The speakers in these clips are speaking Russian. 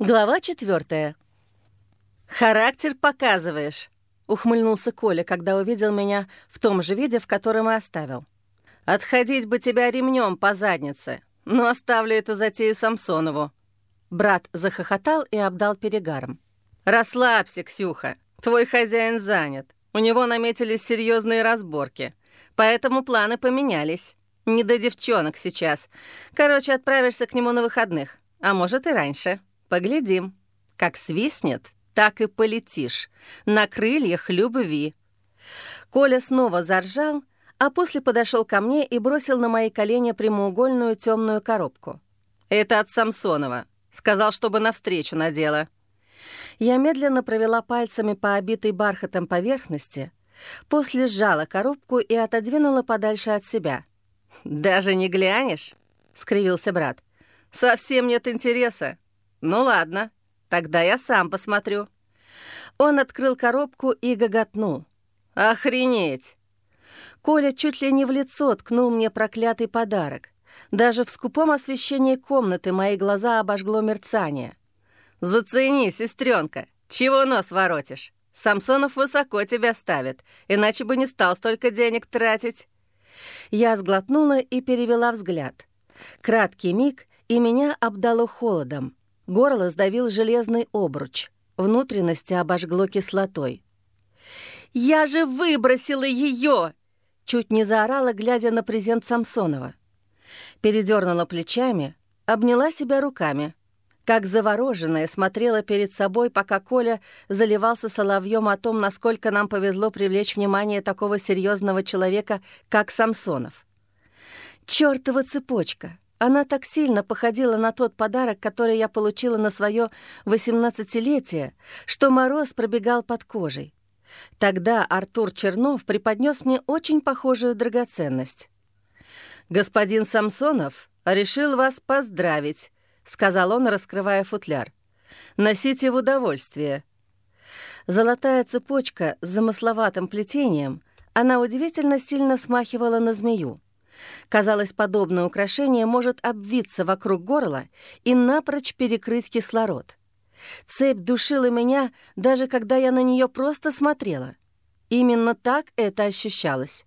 Глава четвертая. «Характер показываешь», — ухмыльнулся Коля, когда увидел меня в том же виде, в котором и оставил. «Отходить бы тебя ремнем по заднице, но оставлю эту затею Самсонову». Брат захохотал и обдал перегаром. «Расслабься, Ксюха, твой хозяин занят. У него наметились серьезные разборки, поэтому планы поменялись. Не до девчонок сейчас. Короче, отправишься к нему на выходных, а может и раньше». Поглядим. Как свистнет, так и полетишь. На крыльях любви. Коля снова заржал, а после подошел ко мне и бросил на мои колени прямоугольную темную коробку. «Это от Самсонова. Сказал, чтобы навстречу надела». Я медленно провела пальцами по обитой бархатом поверхности, после сжала коробку и отодвинула подальше от себя. «Даже не глянешь?» — скривился брат. «Совсем нет интереса. «Ну ладно, тогда я сам посмотрю». Он открыл коробку и гоготнул. «Охренеть!» Коля чуть ли не в лицо ткнул мне проклятый подарок. Даже в скупом освещении комнаты мои глаза обожгло мерцание. «Зацени, сестренка, чего нос воротишь? Самсонов высоко тебя ставит, иначе бы не стал столько денег тратить». Я сглотнула и перевела взгляд. Краткий миг, и меня обдало холодом. Горло сдавил железный обруч. Внутренности обожгло кислотой. «Я же выбросила ее!» Чуть не заорала, глядя на презент Самсонова. Передернула плечами, обняла себя руками. Как завороженная смотрела перед собой, пока Коля заливался соловьем о том, насколько нам повезло привлечь внимание такого серьезного человека, как Самсонов. Чёртова цепочка! Она так сильно походила на тот подарок, который я получила на свое восемнадцатилетие, что мороз пробегал под кожей. Тогда Артур Чернов преподнес мне очень похожую драгоценность. «Господин Самсонов решил вас поздравить», — сказал он, раскрывая футляр. «Носите в удовольствие». Золотая цепочка с замысловатым плетением, она удивительно сильно смахивала на змею. Казалось, подобное украшение может обвиться вокруг горла и напрочь перекрыть кислород. Цепь душила меня, даже когда я на нее просто смотрела. Именно так это ощущалось.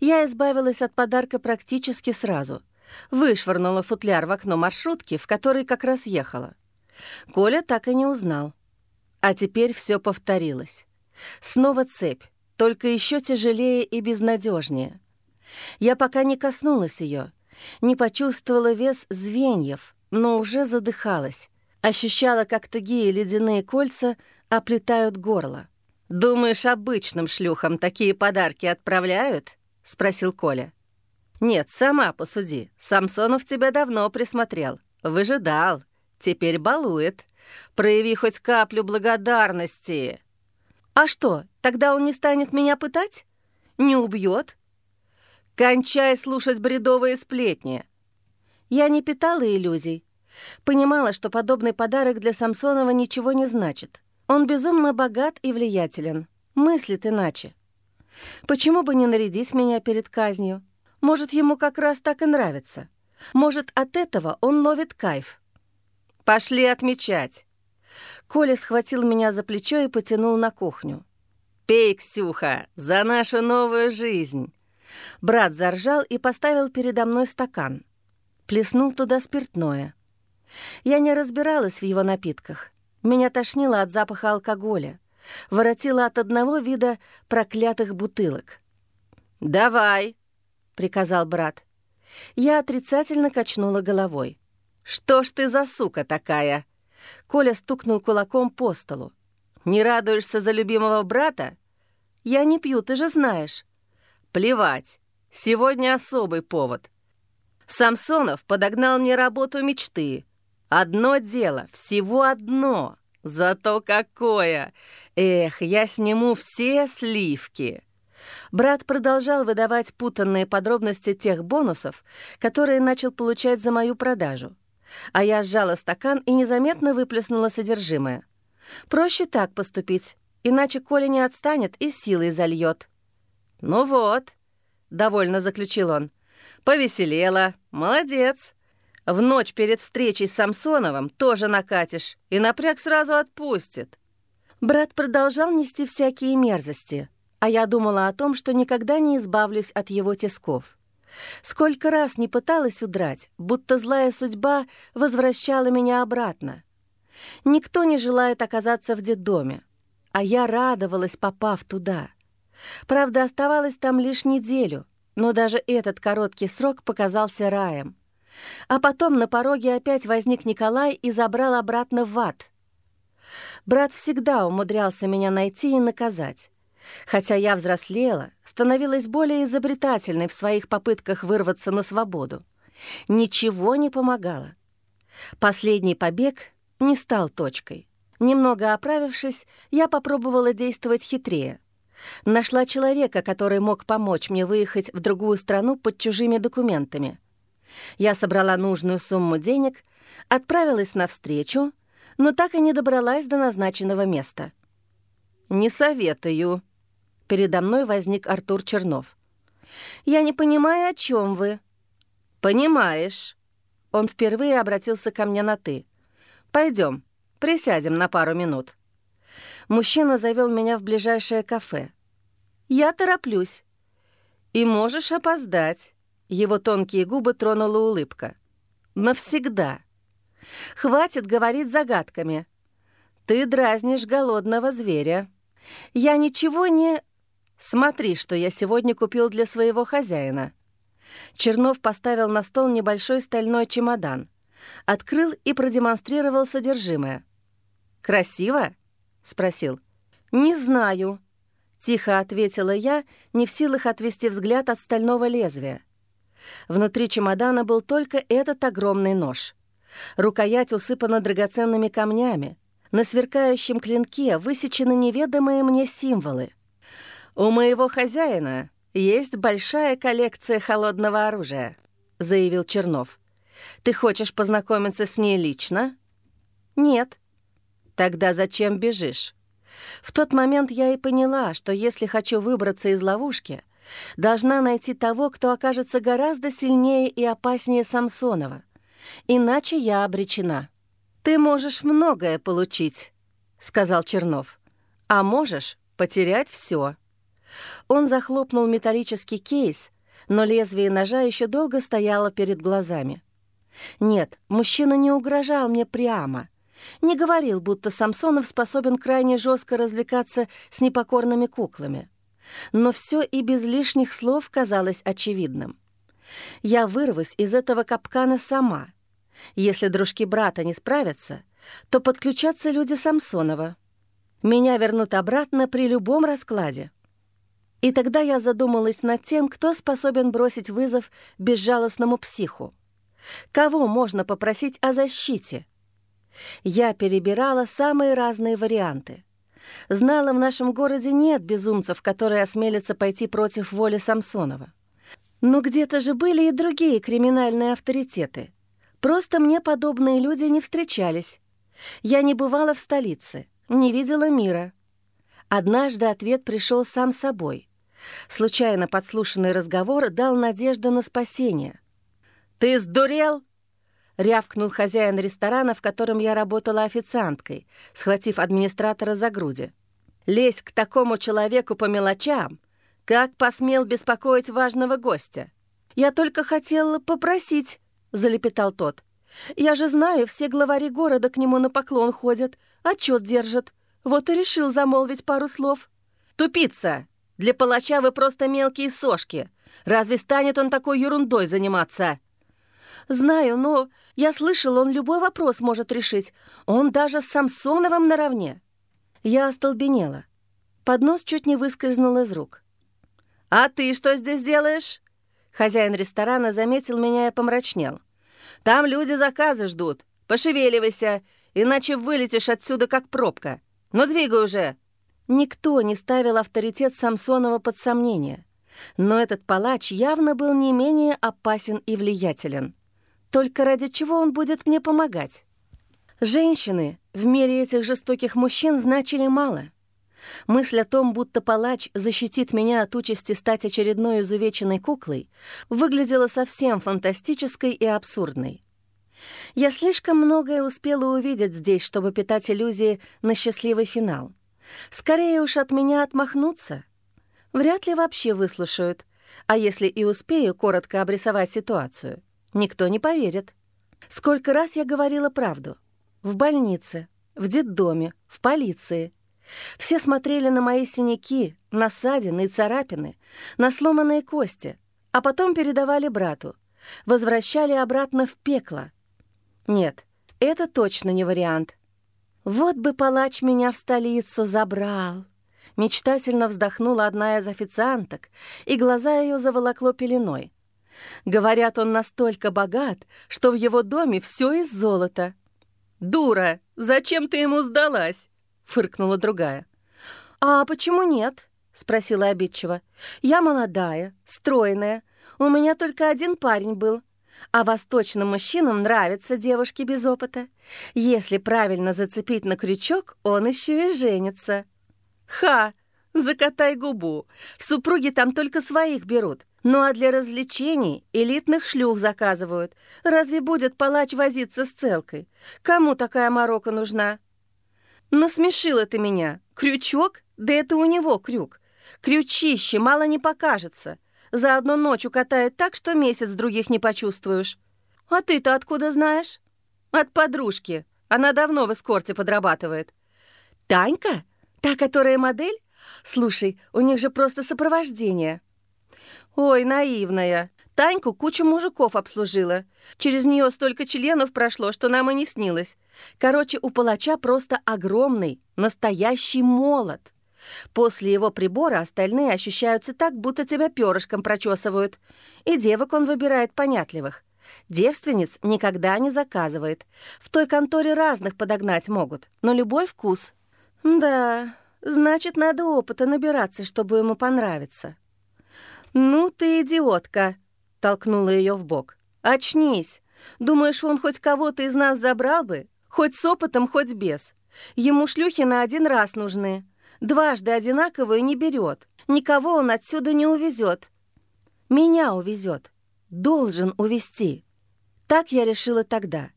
Я избавилась от подарка практически сразу. Вышвырнула футляр в окно маршрутки, в которой как раз ехала. Коля так и не узнал. А теперь все повторилось. Снова цепь, только еще тяжелее и безнадежнее. Я пока не коснулась ее, не почувствовала вес звеньев, но уже задыхалась. Ощущала, как тугие ледяные кольца оплетают горло. «Думаешь, обычным шлюхам такие подарки отправляют?» — спросил Коля. «Нет, сама посуди. Самсонов тебя давно присмотрел. Выжидал. Теперь балует. Прояви хоть каплю благодарности». «А что, тогда он не станет меня пытать? Не убьет? Кончай слушать бредовые сплетни. Я не питала иллюзий. Понимала, что подобный подарок для Самсонова ничего не значит. Он безумно богат и влиятелен. Мыслит иначе. Почему бы не нарядить меня перед казнью? Может, ему как раз так и нравится. Может, от этого он ловит кайф. «Пошли отмечать!» Коля схватил меня за плечо и потянул на кухню. «Пей, Ксюха, за нашу новую жизнь!» Брат заржал и поставил передо мной стакан. Плеснул туда спиртное. Я не разбиралась в его напитках. Меня тошнило от запаха алкоголя. Воротило от одного вида проклятых бутылок. «Давай!» — приказал брат. Я отрицательно качнула головой. «Что ж ты за сука такая?» Коля стукнул кулаком по столу. «Не радуешься за любимого брата?» «Я не пью, ты же знаешь». Плевать. Сегодня особый повод. Самсонов подогнал мне работу мечты. Одно дело, всего одно. Зато какое! Эх, я сниму все сливки. Брат продолжал выдавать путанные подробности тех бонусов, которые начал получать за мою продажу. А я сжала стакан и незаметно выплеснула содержимое. Проще так поступить, иначе Коля не отстанет и силой зальет. «Ну вот», — довольно заключил он, — «повеселела, молодец. В ночь перед встречей с Самсоновым тоже накатишь, и напряг сразу отпустит». Брат продолжал нести всякие мерзости, а я думала о том, что никогда не избавлюсь от его тисков. Сколько раз не пыталась удрать, будто злая судьба возвращала меня обратно. Никто не желает оказаться в детдоме, а я радовалась, попав туда. Правда, оставалась там лишь неделю, но даже этот короткий срок показался раем. А потом на пороге опять возник Николай и забрал обратно в ад. Брат всегда умудрялся меня найти и наказать. Хотя я взрослела, становилась более изобретательной в своих попытках вырваться на свободу. Ничего не помогало. Последний побег не стал точкой. Немного оправившись, я попробовала действовать хитрее. Нашла человека, который мог помочь мне выехать в другую страну под чужими документами. Я собрала нужную сумму денег, отправилась навстречу, но так и не добралась до назначенного места. «Не советую». Передо мной возник Артур Чернов. «Я не понимаю, о чем вы». «Понимаешь». Он впервые обратился ко мне на «ты». Пойдем, присядем на пару минут». Мужчина завел меня в ближайшее кафе. «Я тороплюсь». «И можешь опоздать». Его тонкие губы тронула улыбка. «Навсегда». «Хватит говорить загадками. Ты дразнишь голодного зверя. Я ничего не...» «Смотри, что я сегодня купил для своего хозяина». Чернов поставил на стол небольшой стальной чемодан. Открыл и продемонстрировал содержимое. «Красиво?» — спросил. «Не знаю», — тихо ответила я, не в силах отвести взгляд от стального лезвия. Внутри чемодана был только этот огромный нож. Рукоять усыпана драгоценными камнями. На сверкающем клинке высечены неведомые мне символы. «У моего хозяина есть большая коллекция холодного оружия», — заявил Чернов. «Ты хочешь познакомиться с ней лично?» «Нет». «Тогда зачем бежишь?» В тот момент я и поняла, что если хочу выбраться из ловушки, должна найти того, кто окажется гораздо сильнее и опаснее Самсонова. Иначе я обречена. «Ты можешь многое получить», — сказал Чернов. «А можешь потерять все. Он захлопнул металлический кейс, но лезвие ножа еще долго стояло перед глазами. Нет, мужчина не угрожал мне прямо. Не говорил, будто Самсонов способен крайне жестко развлекаться с непокорными куклами. Но все и без лишних слов казалось очевидным. Я вырвусь из этого капкана сама. Если дружки брата не справятся, то подключатся люди Самсонова. Меня вернут обратно при любом раскладе. И тогда я задумалась над тем, кто способен бросить вызов безжалостному психу. Кого можно попросить о защите? Я перебирала самые разные варианты. Знала, в нашем городе нет безумцев, которые осмелятся пойти против воли Самсонова. Но где-то же были и другие криминальные авторитеты. Просто мне подобные люди не встречались. Я не бывала в столице, не видела мира. Однажды ответ пришел сам собой. Случайно подслушанный разговор дал надежду на спасение. «Ты сдурел?» — рявкнул хозяин ресторана, в котором я работала официанткой, схватив администратора за груди. «Лезь к такому человеку по мелочам! Как посмел беспокоить важного гостя?» «Я только хотел попросить», — залепетал тот. «Я же знаю, все главари города к нему на поклон ходят, отчет держат. Вот и решил замолвить пару слов». «Тупица! Для палача вы просто мелкие сошки. Разве станет он такой ерундой заниматься?» «Знаю, но я слышал, он любой вопрос может решить. Он даже с Самсоновым наравне». Я остолбенела. Поднос чуть не выскользнул из рук. «А ты что здесь делаешь?» Хозяин ресторана заметил меня и помрачнел. «Там люди заказы ждут. Пошевеливайся, иначе вылетишь отсюда как пробка. Ну, двигай уже!» Никто не ставил авторитет Самсонова под сомнение. Но этот палач явно был не менее опасен и влиятелен. Только ради чего он будет мне помогать? Женщины в мире этих жестоких мужчин значили мало. Мысль о том, будто палач защитит меня от участи стать очередной изувеченной куклой, выглядела совсем фантастической и абсурдной. Я слишком многое успела увидеть здесь, чтобы питать иллюзии на счастливый финал. Скорее уж от меня отмахнуться. Вряд ли вообще выслушают. А если и успею коротко обрисовать ситуацию, никто не поверит. Сколько раз я говорила правду. В больнице, в детдоме, в полиции. Все смотрели на мои синяки, на ссадины и царапины, на сломанные кости, а потом передавали брату. Возвращали обратно в пекло. Нет, это точно не вариант. Вот бы палач меня в столицу забрал. Мечтательно вздохнула одна из официанток, и глаза ее заволокло пеленой. Говорят, он настолько богат, что в его доме все из золота. «Дура, зачем ты ему сдалась?» — фыркнула другая. «А почему нет?» — спросила обидчиво. «Я молодая, стройная. У меня только один парень был. А восточным мужчинам нравятся девушки без опыта. Если правильно зацепить на крючок, он еще и женится». «Ха! Закатай губу. В супруги там только своих берут. Ну а для развлечений элитных шлюх заказывают. Разве будет палач возиться с целкой? Кому такая морока нужна? Насмешила ты меня. Крючок? Да это у него крюк. Крючище мало не покажется. За одну ночь укатает так, что месяц других не почувствуешь. А ты-то откуда знаешь? От подружки. Она давно в эскорте подрабатывает. Танька? Та, которая модель? Слушай, у них же просто сопровождение. «Ой, наивная. Таньку кучу мужиков обслужила. Через нее столько членов прошло, что нам и не снилось. Короче, у палача просто огромный, настоящий молот. После его прибора остальные ощущаются так, будто тебя перышком прочесывают. И девок он выбирает понятливых. Девственниц никогда не заказывает. В той конторе разных подогнать могут, но любой вкус. Да, значит, надо опыта набираться, чтобы ему понравиться. «Ну ты идиотка!» — толкнула ее в бок. «Очнись! Думаешь, он хоть кого-то из нас забрал бы? Хоть с опытом, хоть без. Ему шлюхи на один раз нужны. Дважды одинаковые не берет. Никого он отсюда не увезет. Меня увезет. Должен увезти. Так я решила тогда.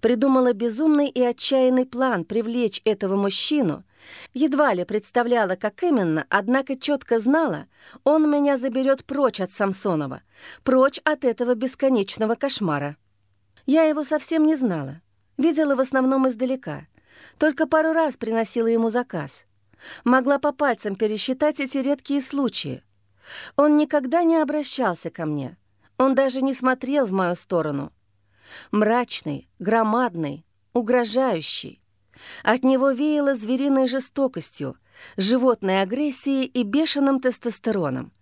Придумала безумный и отчаянный план привлечь этого мужчину. Едва ли представляла, как именно, однако четко знала, он меня заберет прочь от Самсонова, прочь от этого бесконечного кошмара. Я его совсем не знала, видела в основном издалека, только пару раз приносила ему заказ. Могла по пальцам пересчитать эти редкие случаи. Он никогда не обращался ко мне, он даже не смотрел в мою сторону — Мрачный, громадный, угрожающий. От него веяло звериной жестокостью, животной агрессией и бешеным тестостероном.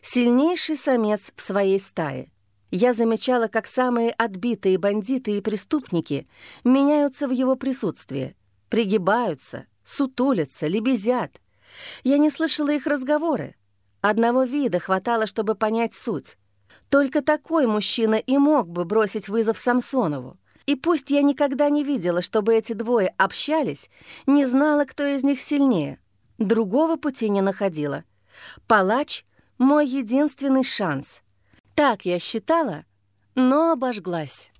Сильнейший самец в своей стае. Я замечала, как самые отбитые бандиты и преступники меняются в его присутствии, пригибаются, сутулятся, лебезят. Я не слышала их разговоры. Одного вида хватало, чтобы понять суть. Только такой мужчина и мог бы бросить вызов Самсонову. И пусть я никогда не видела, чтобы эти двое общались, не знала, кто из них сильнее. Другого пути не находила. Палач — мой единственный шанс. Так я считала, но обожглась.